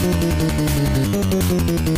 Thank